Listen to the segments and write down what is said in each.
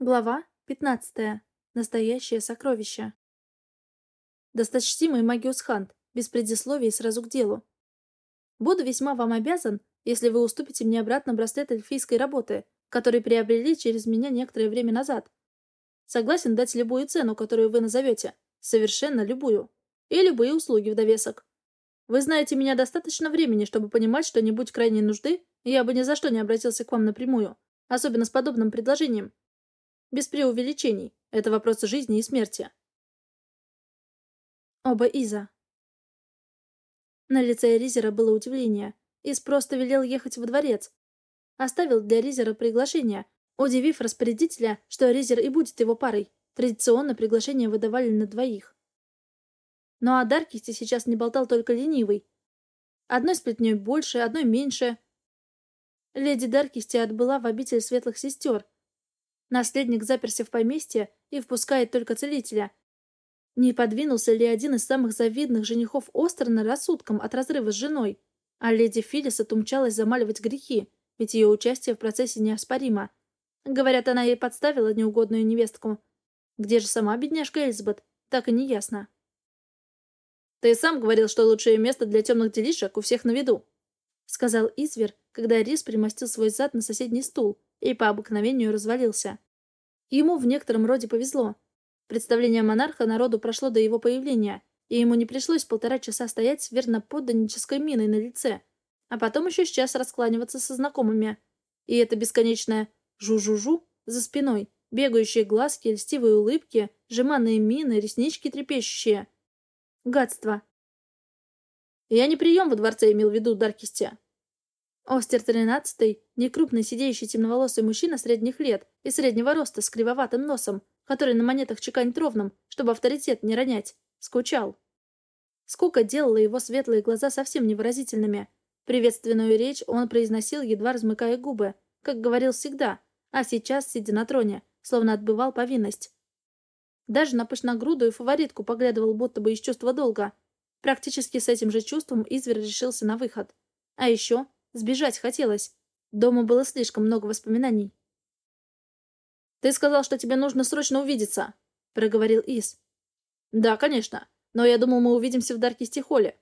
Глава 15. Настоящее сокровище. Досточтимый Магиус Хант, без предисловий сразу к делу. Буду весьма вам обязан, если вы уступите мне обратно браслет эльфийской работы, который приобрели через меня некоторое время назад. Согласен дать любую цену, которую вы назовете. Совершенно любую. И любые услуги в довесок. Вы знаете меня достаточно времени, чтобы понимать, что не будь крайней нужды, я бы ни за что не обратился к вам напрямую, особенно с подобным предложением. Без преувеличений. Это вопрос жизни и смерти. Оба Иза. На лице Ризера было удивление. Из просто велел ехать во дворец. Оставил для Ризера приглашение, удивив распорядителя, что Ризер и будет его парой. Традиционно приглашения выдавали на двоих. Но о Даркисте сейчас не болтал только ленивый. Одной сплетней больше, одной меньше. Леди Даркисти отбыла в обитель светлых сестер, Наследник заперся в поместье и впускает только целителя. Не подвинулся ли один из самых завидных женихов Остерна рассудком от разрыва с женой? А леди Филлис отумчалась замаливать грехи, ведь ее участие в процессе неоспоримо. Говорят, она ей подставила неугодную невестку. Где же сама бедняжка Эльзабет? Так и не ясно. «Ты сам говорил, что лучшее место для темных делишек у всех на виду», — сказал Извер, когда Рис примостил свой зад на соседний стул, и по обыкновению развалился. Ему в некотором роде повезло. Представление монарха народу прошло до его появления, и ему не пришлось полтора часа стоять с верно подданнической миной на лице, а потом еще час раскланиваться со знакомыми. И это бесконечное «жу-жу-жу» за спиной, бегающие глазки, льстивые улыбки, жеманные мины, реснички трепещущие. Гадство. Я не прием во дворце имел в виду, Даркисте. Остер тринадцатый, некрупный сидеющий темноволосый мужчина средних лет и среднего роста с кривоватым носом, который на монетах чеканит ровным, чтобы авторитет не ронять, скучал. Скука делала его светлые глаза совсем невыразительными. Приветственную речь он произносил, едва размыкая губы, как говорил всегда, а сейчас, сидя на троне, словно отбывал повинность. Даже на пышногрудую фаворитку поглядывал будто бы из чувства долга. Практически с этим же чувством Извер решился на выход. А еще Сбежать хотелось. Дома было слишком много воспоминаний. «Ты сказал, что тебе нужно срочно увидеться», — проговорил Ис. «Да, конечно. Но я думал, мы увидимся в Даркисте Холле.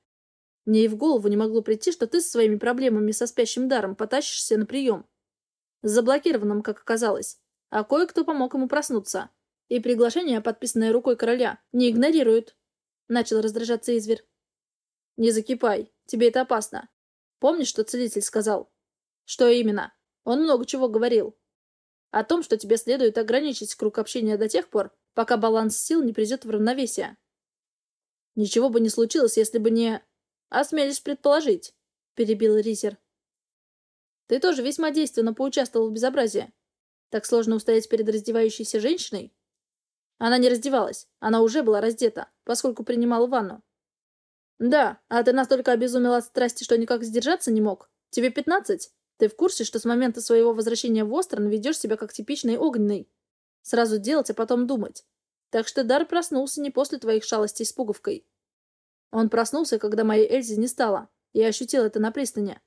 Мне и в голову не могло прийти, что ты со своими проблемами со спящим даром потащишься на прием. С заблокированным, как оказалось. А кое-кто помог ему проснуться. И приглашение, подписанное рукой короля, не игнорируют. Начал раздражаться Изверь. «Не закипай. Тебе это опасно. Помнишь, что целитель сказал? Что именно? Он много чего говорил. О том, что тебе следует ограничить круг общения до тех пор, пока баланс сил не придет в равновесие. Ничего бы не случилось, если бы не... Осмелись предположить, перебил Ризер. Ты тоже весьма действенно поучаствовал в безобразии. Так сложно устоять перед раздевающейся женщиной? Она не раздевалась, она уже была раздета, поскольку принимала ванну. «Да, а ты настолько обезумел от страсти, что никак сдержаться не мог? Тебе пятнадцать? Ты в курсе, что с момента своего возвращения в Острон ведешь себя как типичный огненный? Сразу делать, а потом думать. Так что Дар проснулся не после твоих шалостей с пуговкой. Он проснулся, когда моей Эльзи не стало. Я ощутил это на пристани.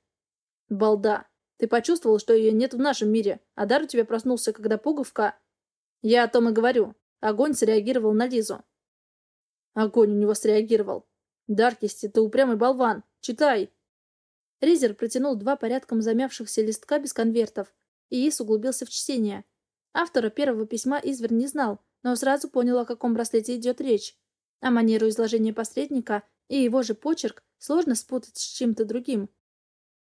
Балда, ты почувствовал, что ее нет в нашем мире, а Дар у тебя проснулся, когда пуговка... Я о том и говорю. Огонь среагировал на Лизу. Огонь у него среагировал. «Даркисти, ты упрямый болван! Читай!» Ризер протянул два порядком замявшихся листка без конвертов, и Ис углубился в чтение. Автора первого письма Извер не знал, но сразу понял, о каком браслете идет речь. А манеру изложения посредника и его же почерк сложно спутать с чем-то другим.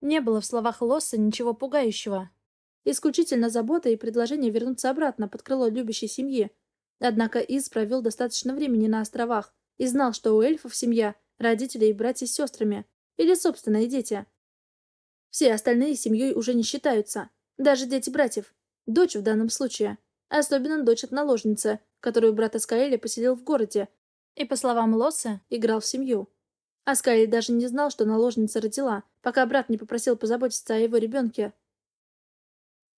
Не было в словах Лосса ничего пугающего. Исключительно забота и предложение вернуться обратно под крыло любящей семьи. Однако Из провел достаточно времени на островах и знал, что у эльфов семья родители и братья с сестрами, или собственные дети. Все остальные семьей уже не считаются, даже дети братьев, дочь в данном случае, особенно дочь от наложницы, которую брат Аскаэля поселил в городе, и, по словам Лосса, играл в семью. Аскаэль даже не знал, что наложница родила, пока брат не попросил позаботиться о его ребенке.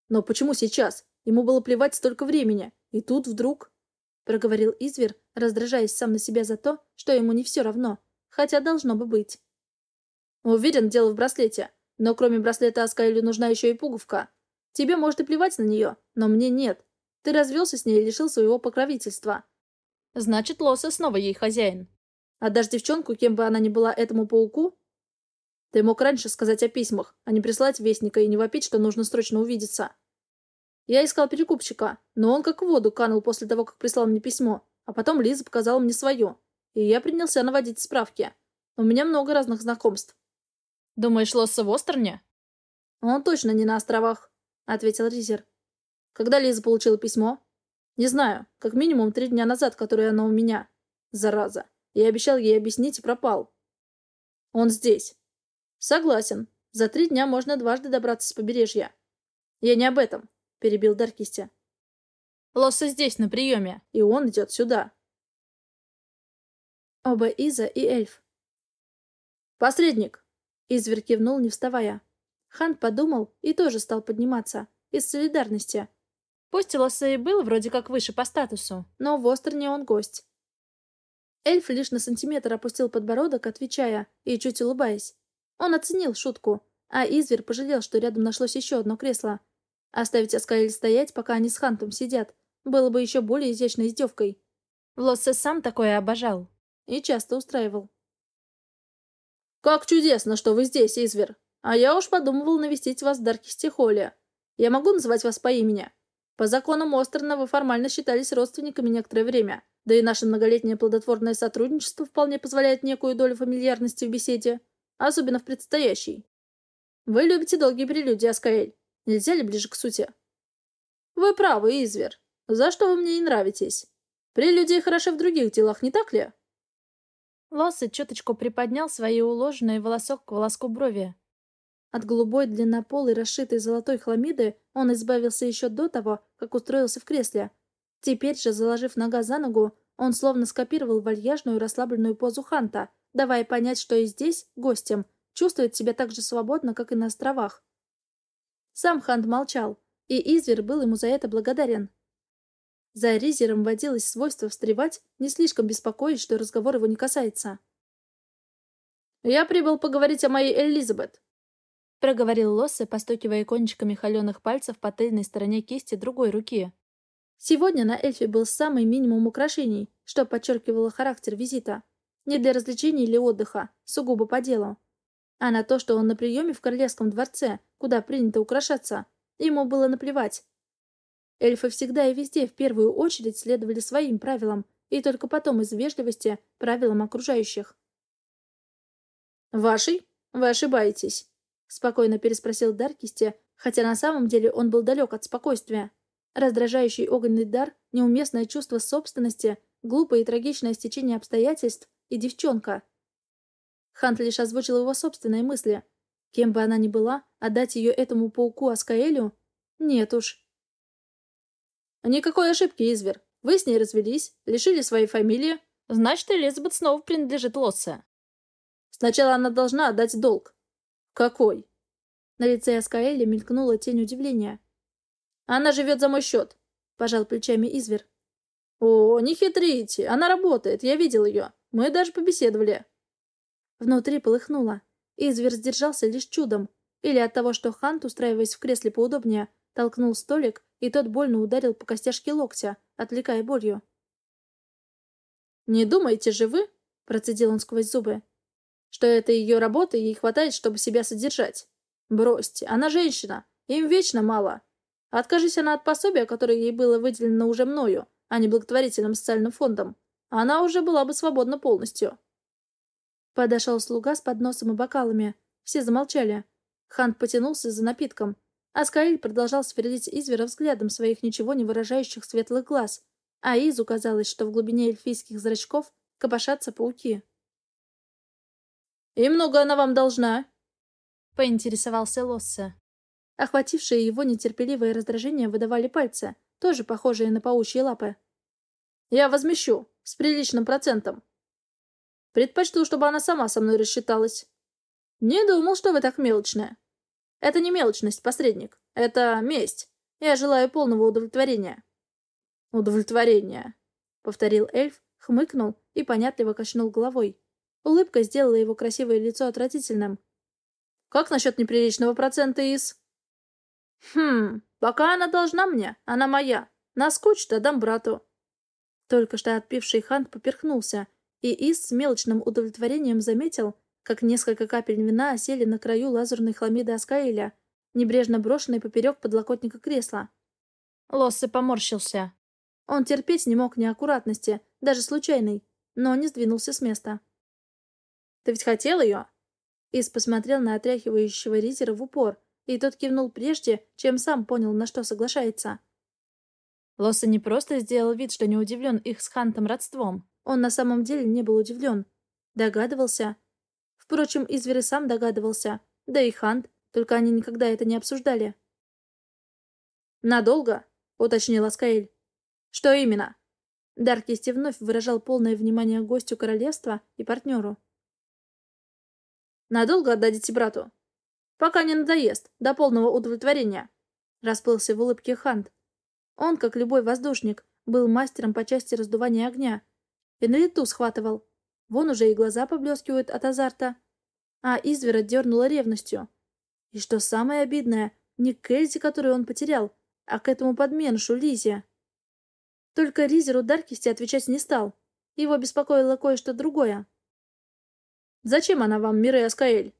«Но почему сейчас? Ему было плевать столько времени, и тут вдруг...» — проговорил Извер, раздражаясь сам на себя за то, что ему не все равно, Хотя должно бы быть. Уверен, дело в браслете. Но кроме браслета Аскайлю нужна еще и пуговка. Тебе может и плевать на нее, но мне нет. Ты развелся с ней и лишил своего покровительства. Значит, Лоса снова ей хозяин. Отдашь девчонку, кем бы она ни была этому пауку? Ты мог раньше сказать о письмах, а не прислать вестника и не вопить, что нужно срочно увидеться. Я искал перекупщика, но он как в воду канул после того, как прислал мне письмо, а потом Лиза показала мне свое, и я принялся наводить справки. У меня много разных знакомств. Думаешь, Лосса в Остерне? Он точно не на островах, ответил Ризер. Когда Лиза получила письмо? Не знаю, как минимум три дня назад, которое оно у меня. Зараза. Я обещал ей объяснить и пропал. Он здесь. Согласен. За три дня можно дважды добраться с побережья. Я не об этом, перебил Даркисти. Лосса здесь, на приеме. И он идет сюда. Оба Иза и эльф. «Посредник!» Извер кивнул, не вставая. Хан подумал и тоже стал подниматься. Из солидарности. Пусть Лосса и был вроде как выше по статусу, но в Остерне он гость. Эльф лишь на сантиметр опустил подбородок, отвечая и чуть улыбаясь. Он оценил шутку, а Извер пожалел, что рядом нашлось еще одно кресло. Оставить Аскаэль стоять, пока они с Хантом сидят, было бы еще более изящной издевкой. Лоссе сам такое обожал. И часто устраивал. «Как чудесно, что вы здесь, Извер! А я уж подумывал навестить вас в Даркисте-Холле. Я могу называть вас по имени?» По законам Остерна вы формально считались родственниками некоторое время, да и наше многолетнее плодотворное сотрудничество вполне позволяет некую долю фамильярности в беседе, особенно в предстоящей. Вы любите долгие прелюдии, Аскаэль. Нельзя ли ближе к сути? Вы правы, Извер. За что вы мне и нравитесь. Прелюдии хороши в других делах, не так ли? Лосса чуточку приподнял свои уложенные волосок к волоску брови, от голубой длиннополой, расшитой золотой хламиды, он избавился еще до того, как устроился в кресле. Теперь же, заложив нога за ногу, он словно скопировал вальяжную расслабленную позу Ханта, давая понять, что и здесь, гостем, чувствует себя так же свободно, как и на островах. Сам Хант молчал, и Извер был ему за это благодарен. За Ризером водилось свойство встревать, не слишком беспокоясь, что разговор его не касается. «Я прибыл поговорить о моей Элизабет», проговорил Лоссе, постукивая кончиками холеных пальцев по тыльной стороне кисти другой руки. Сегодня на эльфе был самый минимум украшений, что подчеркивало характер визита. Не для развлечений или отдыха, сугубо по делу. А на то, что он на приеме в королевском дворце, куда принято украшаться, ему было наплевать. Эльфы всегда и везде в первую очередь следовали своим правилам, и только потом из вежливости правилам окружающих. «Вашей? Вы ошибаетесь. Спокойно переспросил Даркисти, хотя на самом деле он был далек от спокойствия. Раздражающий огненный дар, неуместное чувство собственности, глупое и трагичное стечение обстоятельств и девчонка. Хант лишь озвучил его собственные мысли. Кем бы она ни была, отдать ее этому пауку Аскаэлю? Нет уж. Никакой ошибки, Извер. Вы с ней развелись, лишили своей фамилии. Значит, Элизабет снова принадлежит Лоссе. Сначала она должна отдать долг. «Какой?» На лице Аскаэля мелькнула тень удивления. «Она живет за мой счет», — пожал плечами Извер. «О, не хитрите, она работает, я видел ее. Мы даже побеседовали». Внутри полыхнуло. Извер сдержался лишь чудом. Или от того, что Хант, устраиваясь в кресле поудобнее, толкнул столик, и тот больно ударил по костяшке локтя, отвлекая болью. «Не думаете же вы?» — процедил он сквозь зубы что это ее работа ей хватает, чтобы себя содержать. Бросьте, она женщина, им вечно мало. Откажись она от пособия, которое ей было выделено уже мною, а не благотворительным социальным фондом, она уже была бы свободна полностью. Подошел слуга с подносом и бокалами. Все замолчали. Хант потянулся за напитком. Аскаиль продолжал сверлить Извера взглядом своих ничего не выражающих светлых глаз, а Изу казалось, что в глубине эльфийских зрачков копошатся пауки. «И много она вам должна?» — поинтересовался Лосса. Охватившие его нетерпеливое раздражение выдавали пальцы, тоже похожие на паучьи лапы. «Я возмещу, с приличным процентом. Предпочту, чтобы она сама со мной рассчиталась. Не думал, что вы так мелочная. Это не мелочность, посредник. Это месть. Я желаю полного удовлетворения». «Удовлетворения», — повторил эльф, хмыкнул и понятливо качнул головой. Улыбка сделала его красивое лицо отвратительным. «Как насчет неприличного процента из...» «Хм, пока она должна мне, она моя. Наскучит, отдам брату». Только что отпивший Хант поперхнулся, и Ис с мелочным удовлетворением заметил, как несколько капель вина осели на краю лазурной хламиды Аскаэля, небрежно брошенной поперек подлокотника кресла. Лоссе поморщился. Он терпеть не мог неаккуратности, даже случайной, но не сдвинулся с места. «Ты ведь хотел ее?» Ис посмотрел на отряхивающего Ризера в упор, и тот кивнул прежде, чем сам понял, на что соглашается. Лосса не просто сделал вид, что не удивлен их с Хантом родством. Он на самом деле не был удивлен. Догадывался. Впрочем, Извер сам догадывался. Да и Хант, только они никогда это не обсуждали. «Надолго?» — уточнил Аскаэль. «Что именно?» Даркисти вновь выражал полное внимание гостю королевства и партнеру. «Надолго отдадите брату?» «Пока не надоест, до полного удовлетворения», — расплылся в улыбке Хант. Он, как любой воздушник, был мастером по части раздувания огня. И на лету схватывал. Вон уже и глаза поблескивают от азарта. А извера дернула ревностью. И что самое обидное, не к Эльзе, которую он потерял, а к этому подменшу Лизе. Только Ризеру Даркисти отвечать не стал. Его беспокоило кое-что другое. «Зачем она вам, Мирей Аскаэль?»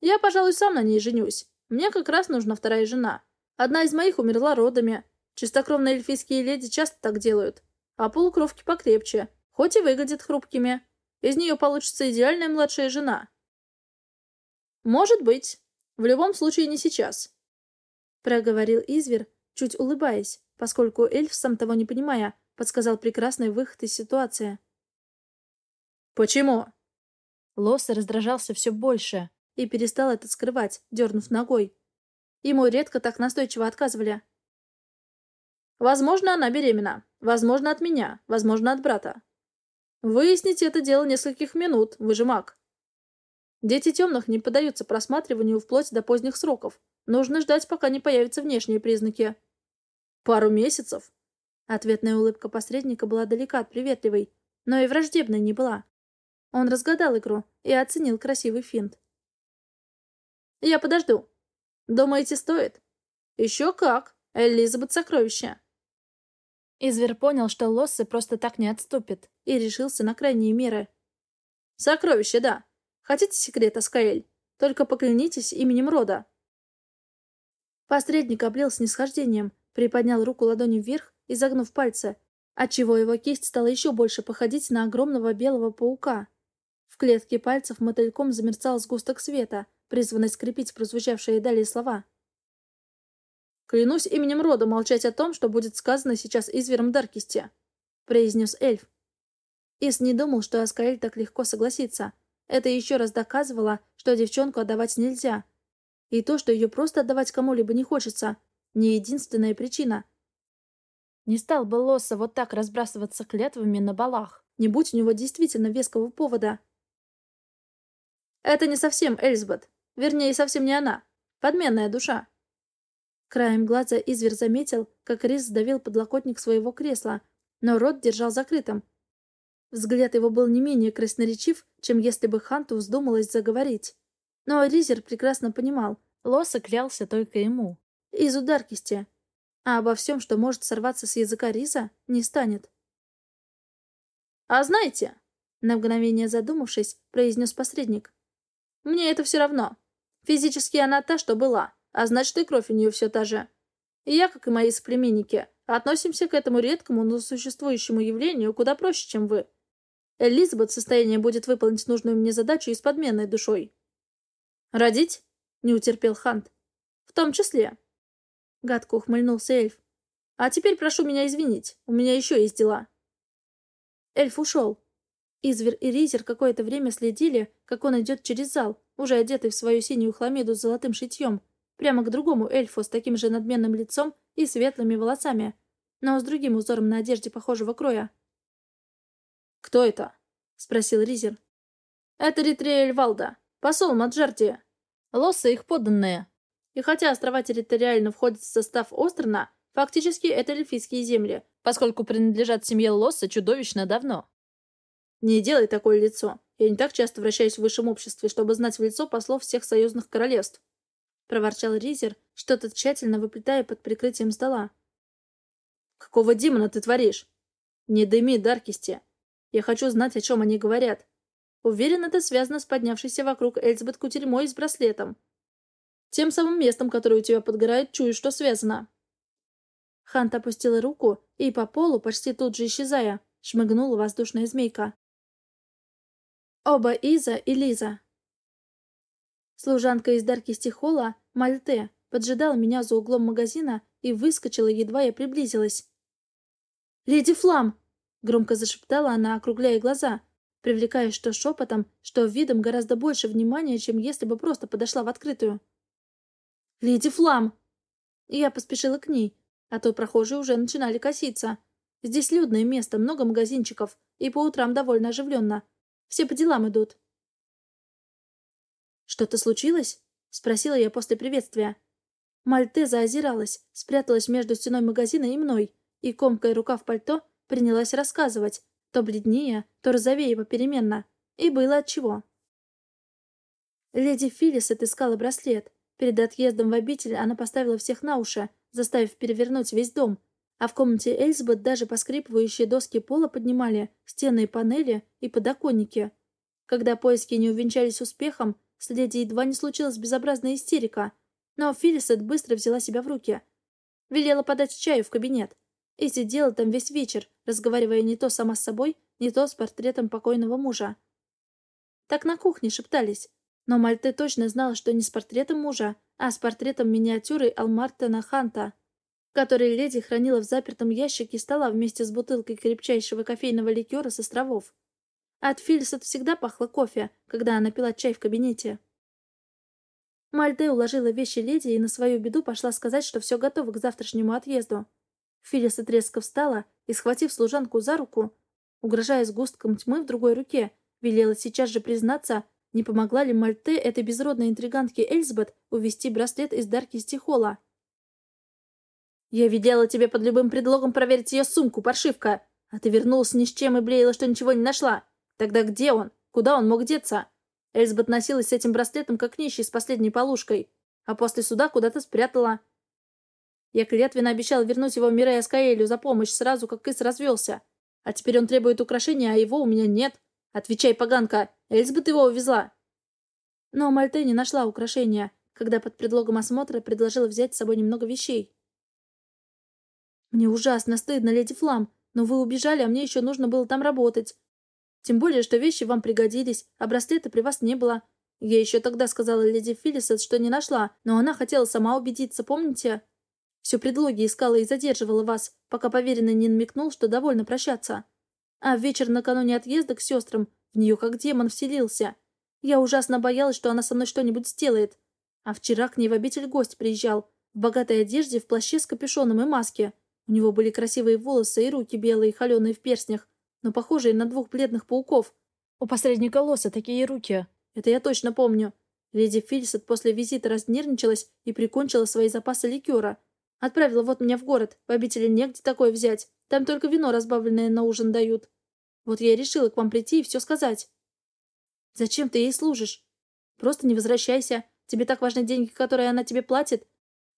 «Я, пожалуй, сам на ней женюсь. Мне как раз нужна вторая жена. Одна из моих умерла родами. Чистокровные эльфийские леди часто так делают. А полукровки покрепче, хоть и выглядят хрупкими. Из нее получится идеальная младшая жена». «Может быть. В любом случае не сейчас», — проговорил Извер, чуть улыбаясь поскольку эльф, сам того не понимая, подсказал прекрасный выход из ситуации. «Почему?» Лосс раздражался все больше и перестал это скрывать, дернув ногой. Ему редко так настойчиво отказывали. «Возможно, она беременна. Возможно, от меня. Возможно, от брата. Выяснить это дело нескольких минут, вы же маг. Дети темных не поддаются просматриванию вплоть до поздних сроков. Нужно ждать, пока не появятся внешние признаки. Пару месяцев. Ответная улыбка посредника была далека от приветливой, но и враждебной не была. Он разгадал игру и оценил красивый финт. «Я подожду. Думаете, стоит?» «Еще как. Элизабет сокровище». Извер понял, что Лоссы просто так не отступит, и решился на крайние меры. «Сокровище, да. Хотите секрет, Аскаэль? Только поклянитесь именем рода». Посредник облил снисхождением, Приподнял руку ладонью вверх, изогнув пальцы, отчего его кисть стала еще больше походить на огромного белого паука. В клетке пальцев мотыльком замерцал сгусток света, призванный скрепить прозвучавшие далее слова. «Клянусь именем рода молчать о том, что будет сказано сейчас извером Даркисте», — произнес эльф. Ис не думал, что Аскаэль так легко согласится. Это еще раз доказывало, что девчонку отдавать нельзя. И то, что ее просто отдавать кому-либо не хочется, не единственная причина. Не стал бы Лосса вот так разбрасываться клятвами на балах, не будь у него действительно веского повода. Это не совсем Эльзбет. Вернее, совсем не она. Подменная душа. Краем глаза Извер заметил, как Рис сдавил подлокотник своего кресла, но рот держал закрытым. Взгляд его был не менее красноречив, чем если бы Ханту вздумалось заговорить. Но Ризер прекрасно понимал, Лосса клялся только ему из ударкисти, а обо всем, что может сорваться с языка Риза, не станет. «А знаете», — на мгновение задумавшись, произнес посредник, «мне это все равно. Физически она та, что была, а значит и кровь у нее все та же. И я, как и мои соплеменники, относимся к этому редкому, но существующему явлению куда проще, чем вы. Элизабет в состоянии будет выполнить нужную мне задачу и с подменной душой». «Родить?» — не утерпел Хант. «В том числе», Гадко ухмыльнулся эльф. «А теперь прошу меня извинить, у меня еще есть дела». Эльф ушел. Извер и Ризер какое-то время следили, как он идет через зал, уже одетый в свою синюю хламиду с золотым шитьем, прямо к другому эльфу с таким же надменным лицом и светлыми волосами, но с другим узором на одежде похожего кроя. «Кто это?» — спросил Ризер. «Это Ритриэль Валда, посол Маджартия. Лоссы их подданные», и хотя острова территориально входят в состав Острона, фактически это эльфийские земли, поскольку принадлежат семье Лосса чудовищно давно. Не делай такое лицо. Я не так часто вращаюсь в высшем обществе, чтобы знать в лицо послов всех союзных королевств. Проворчал Ризер, что-то тщательно выплетая под прикрытием стола. «Какого демона ты творишь?» «Не дыми, Даркисти. Я хочу знать, о чем они говорят. Уверен, это связано с поднявшейся вокруг Эльзабет кутерьмой с браслетом. Тем самым местом, которое у тебя подгорает, чую, что связано». Хант опустила руку, и по полу, почти тут же исчезая, шмыгнула воздушная змейка. Оба Иза и Лиза. Служанка из Дарки Стихола, Мальте, поджидала меня за углом магазина и выскочила, едва я приблизилась. «Леди Флам!» — громко зашептала она, округляя глаза, привлекая что шепотом, что видом гораздо больше внимания, чем если бы просто подошла в открытую. «Леди Флам!» Я поспешила к ней, а то прохожие уже начинали коситься. Здесь людное место, много магазинчиков, и по утрам довольно оживленно. Все по делам идут. «Что-то случилось?» — спросила я после приветствия. Мальтеза озиралась, спряталась между стеной магазина и мной, и, комкая рука в пальто, принялась рассказывать, то бледнее, то розовее попеременно. И было отчего. Леди Филлис отыскала браслет. Перед отъездом в обитель она поставила всех на уши, заставив перевернуть весь дом. А в комнате Эльзбет даже поскрипывающие доски пола поднимали, стены и панели, и подоконники. Когда поиски не увенчались успехом, с леди едва не случилась безобразная истерика. Но Филлисет быстро взяла себя в руки. Велела подать чаю в кабинет. И сидела там весь вечер, разговаривая не то сама с собой, не то с портретом покойного мужа. Так на кухне шептались. Но Мальте точно знала, что не с портретом мужа, а с портретом миниатюры Алмартена Ханта, который леди хранила в запертом ящике стола вместе с бутылкой крепчайшего кофейного ликера с островов. От Фильсет всегда пахло кофе, когда она пила чай в кабинете. Мальде уложила вещи леди и на свою беду пошла сказать, что все готово к завтрашнему отъезду. Филлисет резко встала и, схватив служанку за руку, угрожая сгустком тьмы в другой руке, велела сейчас же признаться, не помогла ли Мальте этой безродной интригантке Эльзбет увести браслет из Дарки Стихола. «Я велела тебе под любым предлогом проверить ее сумку, паршивка, а ты вернулась ни с чем и блеяла, что ничего не нашла. Тогда где он? Куда он мог деться? Эльзбет носилась с этим браслетом, как нищий с последней полушкой, а после суда куда-то спрятала. Я клятвенно обещал вернуть его Мирея Аскаэлю за помощь сразу, как Кыс развелся. А теперь он требует украшения, а его у меня нет. Отвечай, поганка, Эльзбет его увезла. Но Мальте не нашла украшения, когда под предлогом осмотра предложила взять с собой немного вещей. «Мне ужасно стыдно, леди Флам, но вы убежали, а мне еще нужно было там работать. Тем более, что вещи вам пригодились, а браслета при вас не было. Я еще тогда сказала леди Филлисет, что не нашла, но она хотела сама убедиться, помните? Все предлоги искала и задерживала вас, пока поверенный не намекнул, что довольно прощаться. А вечер накануне отъезда к сестрам в нее как демон вселился. Я ужасно боялась, что она со мной что-нибудь сделает. А вчера к ней в обитель гость приезжал, в богатой одежде, в плаще с капюшоном и маске. У него были красивые волосы и руки белые, холеные в перстнях, но похожие на двух бледных пауков. У посредника Лоса такие руки. Это я точно помню. Леди Филисет после визита разнервничалась и прикончила свои запасы ликера. Отправила вот меня в город. В обители негде такое взять. Там только вино разбавленное на ужин дают. Вот я и решила к вам прийти и все сказать. Зачем ты ей служишь? Просто не возвращайся. Тебе так важны деньги, которые она тебе платит.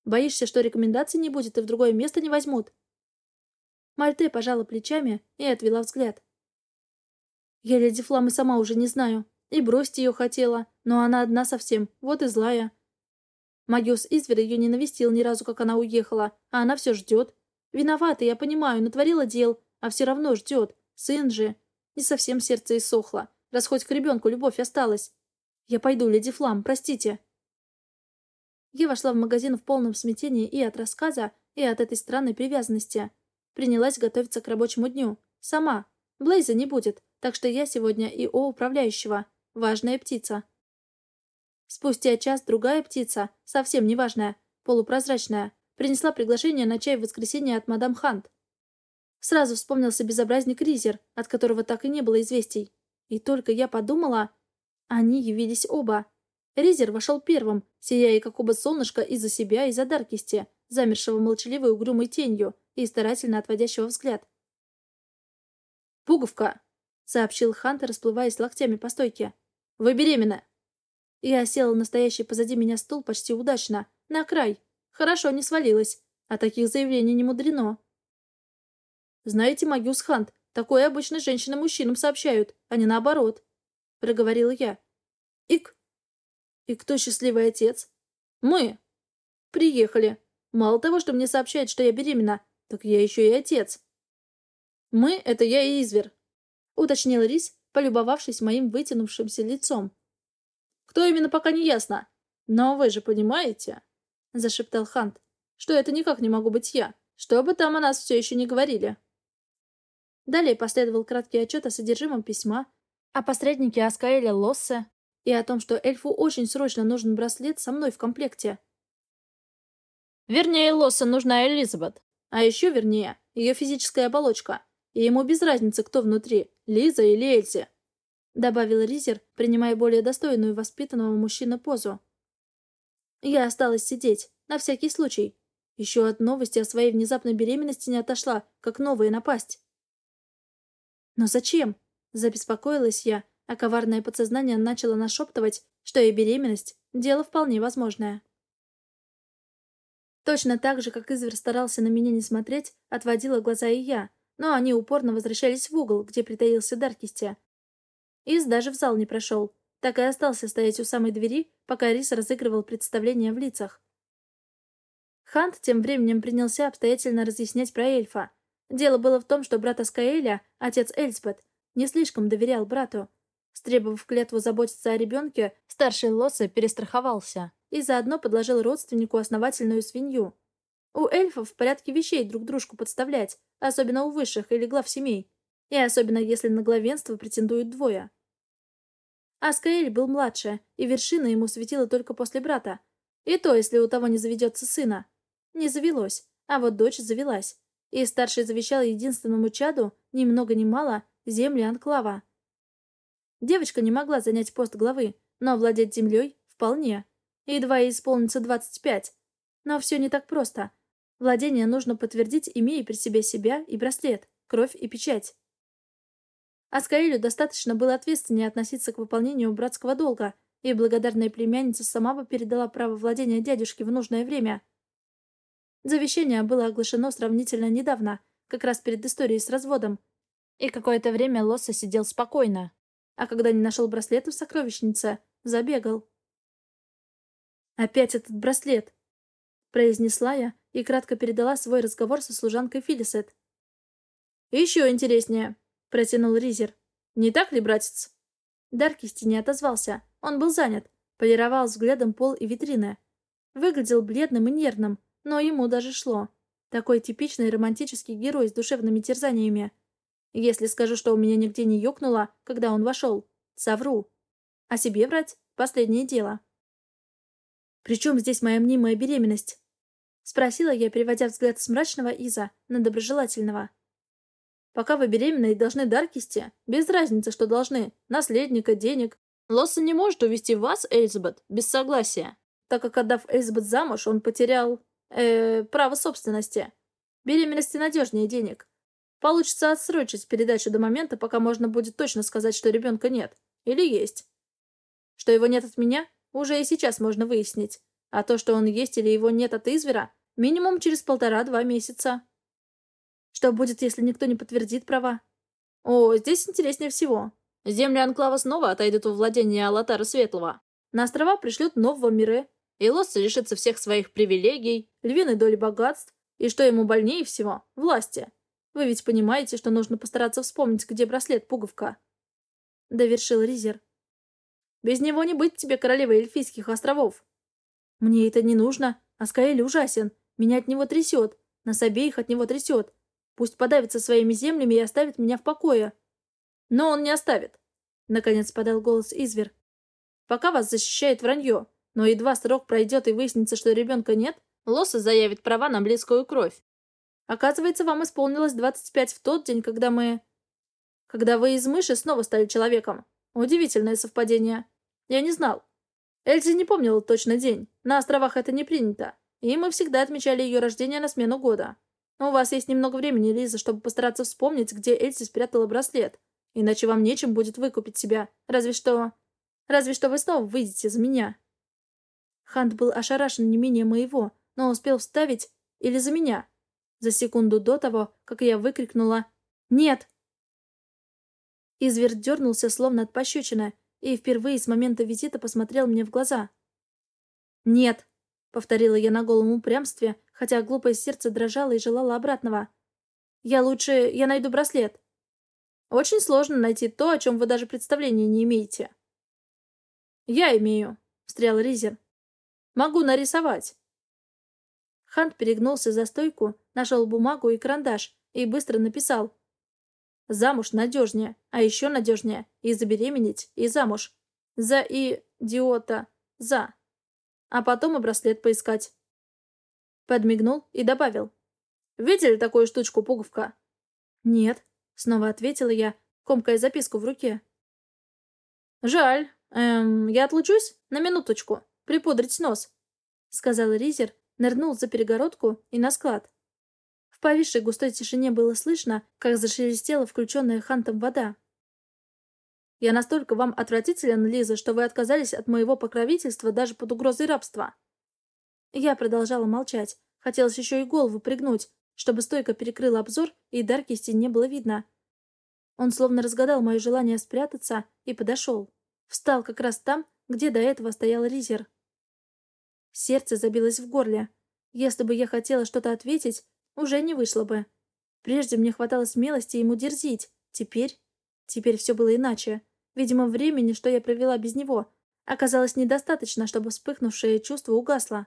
Боишься, что рекомендаций не будет и в другое место не возьмут? Мальте пожала плечами и отвела взгляд. Я леди Фламы сама уже не знаю. И бросить ее хотела, но она одна совсем, вот и злая. Магиус Извер ее не навестил ни разу, как она уехала, а она все ждет. Виновата, я понимаю, натворила дел, а все равно ждет. Сын же. Не совсем сердце иссохло, раз хоть к ребенку любовь осталась. Я пойду, леди Флам, простите. Я вошла в магазин в полном смятении и от рассказа, и от этой странной привязанности. Принялась готовиться к рабочему дню. Сама. Блейза не будет, так что я сегодня и о управляющего. Важная птица. Спустя час другая птица, совсем неважная, полупрозрачная, принесла приглашение на чай в воскресенье от мадам Хант. Сразу вспомнился безобразник Ризер, от которого так и не было известий. И только я подумала... Они явились оба. Ризер вошел первым, сияя как оба солнышко из-за себя и за Даркисти, замершего молчаливой угрюмой тенью, и старательно отводящего взгляд. «Пуговка!» — сообщил Хантер, расплываясь локтями по стойке. «Вы беременна!» Я села на стоящий позади меня стул почти удачно, на край. Хорошо, не свалилась. А таких заявлений не мудрено. Знаете, Магиус Хант, такое обычно женщины мужчинам сообщают, а не наоборот. Проговорила я. Ик. И кто счастливый отец? Мы. Приехали. Мало того, что мне сообщают, что я беременна, так я еще и отец. Мы — это я и Извер, уточнил Рис, полюбовавшись моим вытянувшимся лицом. Кто именно, пока не ясно. Но вы же понимаете, — зашептал Хант, — что это никак не могу быть я, что бы там о нас все еще не говорили. Далее последовал краткий отчет о содержимом письма, о посреднике Аскаэля Лоссе и о том, что эльфу очень срочно нужен браслет со мной в комплекте. Вернее, Лоссе нужна Элизабет. А еще вернее, ее физическая оболочка. И ему без разницы, кто внутри, Лиза или Эльзи. Добавил Ризер, принимая более достойную воспитанного мужчины позу. Я осталась сидеть, на всякий случай. Еще от новости о своей внезапной беременности не отошла, как новая напасть. Но зачем? Забеспокоилась я, а коварное подсознание начало нашептывать, что и беременность — дело вполне возможное. Точно так же, как Извер старался на меня не смотреть, отводила глаза и я, но они упорно возвращались в угол, где притаился Даркисти. Из даже в зал не прошел, так и остался стоять у самой двери, пока Рис разыгрывал представление в лицах. Хант тем временем принялся обстоятельно разъяснять про эльфа. Дело было в том, что брат Аскаэля, отец Эльсбет, не слишком доверял брату. Стребовав клятву заботиться о ребенке, старший Лоссе перестраховался и заодно подложил родственнику основательную свинью. У эльфов в порядке вещей друг дружку подставлять, особенно у высших или глав семей, и особенно если на главенство претендуют двое. Аскаэль был младше, и вершина ему светила только после брата. И то, если у того не заведется сына. Не завелось, а вот дочь завелась. И старший завещал единственному чаду, ни много ни мало, земли анклава. Девочка не могла занять пост главы, но владеть землей — вполне. Едва ей исполнится 25. Но все не так просто. Владение нужно подтвердить, имея при себе себя и браслет, кровь и печать. Аскаилю достаточно было ответственнее относиться к выполнению братского долга, и благодарная племянница сама бы передала право владения дядюшке в нужное время. Завещание было оглашено сравнительно недавно, как раз перед историей с разводом, и какое-то время Лосса сидел спокойно, а когда не нашел браслета в сокровищнице, забегал. «Опять этот браслет!» — произнесла я и кратко передала свой разговор со служанкой Филисет. «Еще интереснее!» — протянул Ризер. «Не так ли, братец?» Даркисти не отозвался. Он был занят. Полировал взглядом пол и витрины. Выглядел бледным и нервным, но ему даже шло. Такой типичный романтический герой с душевными терзаниями. Если скажу, что у меня нигде не ёкнуло, когда он вошел, совру. А себе врать — последнее дело. «При чем здесь моя мнимая беременность?» — спросила я, переводя взгляд с мрачного Иза на доброжелательного. «Пока вы беременны и должны Даркисти, без разницы, что должны, наследника, денег. Лосса не может увести вас, Эльзабет, без согласия, так как, отдав Эльзабет замуж, он потерял... э право собственности. Беременности надежнее денег. Получится отсрочить передачу до момента, пока можно будет точно сказать, что ребенка нет. Или есть. Что его нет от меня, уже и сейчас можно выяснить. А то, что он есть или его нет от извера, минимум через полтора-два месяца. Что будет, если никто не подтвердит права? О, здесь интереснее всего. Земли Анклава снова отойдут во владение Алатара Светлого. На острова пришлют нового Мире, и Лосса лишится всех своих привилегий, львиной доли богатств, и что ему больнее всего — власти. Вы ведь понимаете, что нужно постараться вспомнить, где браслет-пуговка?» Довершил Ризер. «Без него не быть тебе королевой эльфийских островов. Мне это не нужно. Аскаэль ужасен. Меня от него трясет. Нас обеих от него трясет. Пусть подавится своими землями и оставит меня в покое. Но он не оставит. Наконец подал голос Извер. Пока вас защищает вранье, но едва срок пройдет и выяснится, что ребенка нет, Лоса заявит права на близкую кровь. Оказывается, вам исполнилось 25 в тот день, когда мы... Когда вы из мыши снова стали человеком. Удивительное совпадение. Я не знал. Эльзи не помнила точно день. На островах это не принято. И мы всегда отмечали ее рождение на смену года. Но у вас есть немного времени, Лиза, чтобы постараться вспомнить, где Эльзи спрятала браслет. Иначе вам нечем будет выкупить себя. Разве что... Разве что вы снова выйдете за меня. Хант был ошарашен не менее моего, но успел вставить или за меня. За секунду до того, как я выкрикнула «Нет!». Изверт дернулся, словно от пощечины, и впервые с момента визита посмотрел мне в глаза. «Нет!» — повторила я на голом упрямстве, хотя глупое сердце дрожало и желало обратного. «Я лучше... я найду браслет». «Очень сложно найти то, о чем вы даже представления не имеете». «Я имею», — встрял Ризер. «Могу нарисовать». Хант перегнулся за стойку, нашел бумагу и карандаш и быстро написал. «Замуж надежнее, а еще надежнее и забеременеть, и замуж. За и... диота. За. А потом и браслет поискать». Подмигнул и добавил. «Видели такую штучку, пуговка?» «Нет», — снова ответила я, комкая записку в руке. «Жаль. Эм, я отлучусь на минуточку, припудрить нос», — сказал Ризер, нырнул за перегородку и на склад. Повисшей густой тишине было слышно, как зашелестела включенная Хантом вода. «Я настолько вам отвратителен, Лиза, что вы отказались от моего покровительства даже под угрозой рабства». Я продолжала молчать. Хотелось еще и голову пригнуть, чтобы стойка перекрыла обзор и Даркисти не было видно. Он словно разгадал мое желание спрятаться и подошел. Встал как раз там, где до этого стоял Ризер. Сердце забилось в горле. Если бы я хотела что-то ответить, уже не вышло бы. Прежде мне хватало смелости ему дерзить. Теперь... Теперь все было иначе. Видимо, времени, что я провела без него, оказалось недостаточно, чтобы вспыхнувшее чувство угасло.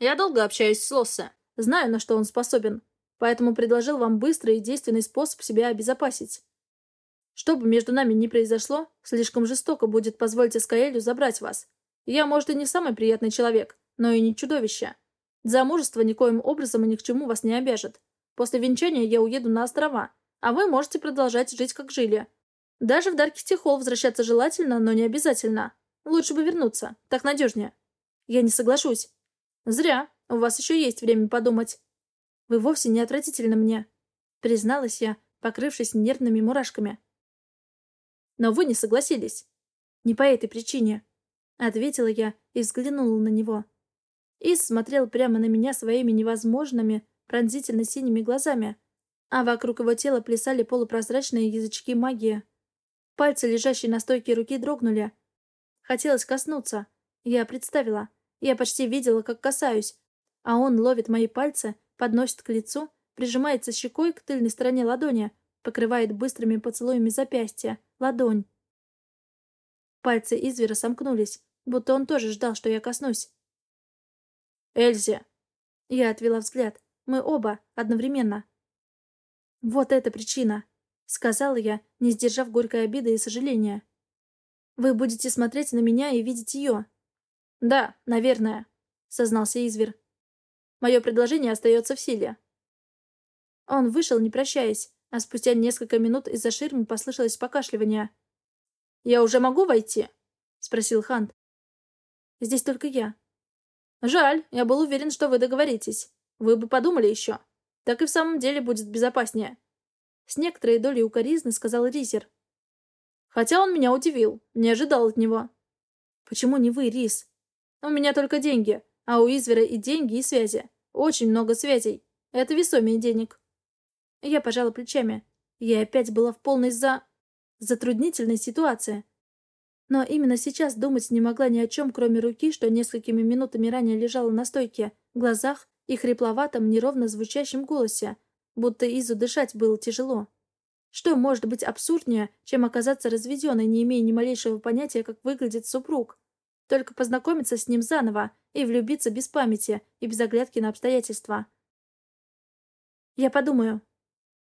«Я долго общаюсь с Лоссе. Знаю, на что он способен. Поэтому предложил вам быстрый и действенный способ себя обезопасить. Что бы между нами ни произошло, слишком жестоко будет позволить Эскаэлю забрать вас, я, может, и не самый приятный человек, но и не чудовище. Замужество никоим образом и ни к чему вас не обяжет. После венчания я уеду на острова, а вы можете продолжать жить, как жили. Даже в Даркисти Холл возвращаться желательно, но не обязательно. Лучше бы вернуться, так надежнее. Я не соглашусь. Зря, у вас еще есть время подумать. Вы вовсе не отвратительны мне, призналась я, покрывшись нервными мурашками. Но вы не согласились. Не по этой причине. Ответила я и взглянула на него. Ис смотрел прямо на меня своими невозможными, пронзительно синими глазами, а вокруг его тела плясали полупрозрачные язычки магии. Пальцы, лежащие на стойке руки, дрогнули. Хотелось коснуться. Я представила. Я почти видела, как касаюсь. А он ловит мои пальцы, подносит к лицу, прижимается щекой к тыльной стороне ладони, покрывает быстрыми поцелуями запястья, ладонь. Пальцы извера сомкнулись будто он тоже ждал, что я коснусь. «Эльзи!» Я отвела взгляд. Мы оба, одновременно. «Вот эта причина», — сказала я, не сдержав горькой обиды и сожаления. «Вы будете смотреть на меня и видеть ее». «Да, наверное», — сознался Извер. «Мое предложение остается в силе». Он вышел, не прощаясь, а спустя несколько минут из-за ширмы послышалось покашливание. «Я уже могу войти?» — спросил Хант. Здесь только я. Жаль, я был уверен, что вы договоритесь. Вы бы подумали еще. Так и в самом деле будет безопаснее. С некоторой долей укоризны сказал Ризер. Хотя он меня удивил. Не ожидал от него. Почему не вы, Риз? У меня только деньги, а у Извера и деньги, и связи. Очень много связей. Это весомее денег. Я пожала плечами. Я опять была в полной за... затруднительной ситуации. Но именно сейчас думать не могла ни о чем, кроме руки, что несколькими минутами ранее лежала на стойке, глазах и хрипловатом, неровно звучащем голосе, будто Изу дышать было тяжело. Что может быть абсурднее, чем оказаться разведенной, не имея ни малейшего понятия, как выглядит супруг? Только познакомиться с ним заново и влюбиться без памяти и без оглядки на обстоятельства. Я подумаю.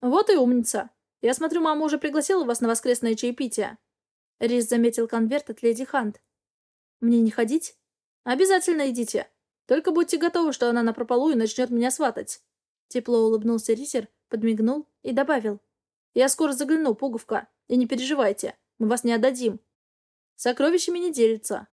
Вот и умница. Я смотрю, мама уже пригласила вас на воскресное чаепитие. Рис заметил конверт от леди Хант. «Мне не ходить?» «Обязательно идите. Только будьте готовы, что она напропалую начнет меня сватать». Тепло улыбнулся Рисер, подмигнул и добавил. «Я скоро загляну, пуговка, и не переживайте, мы вас не отдадим. Сокровищами не делятся».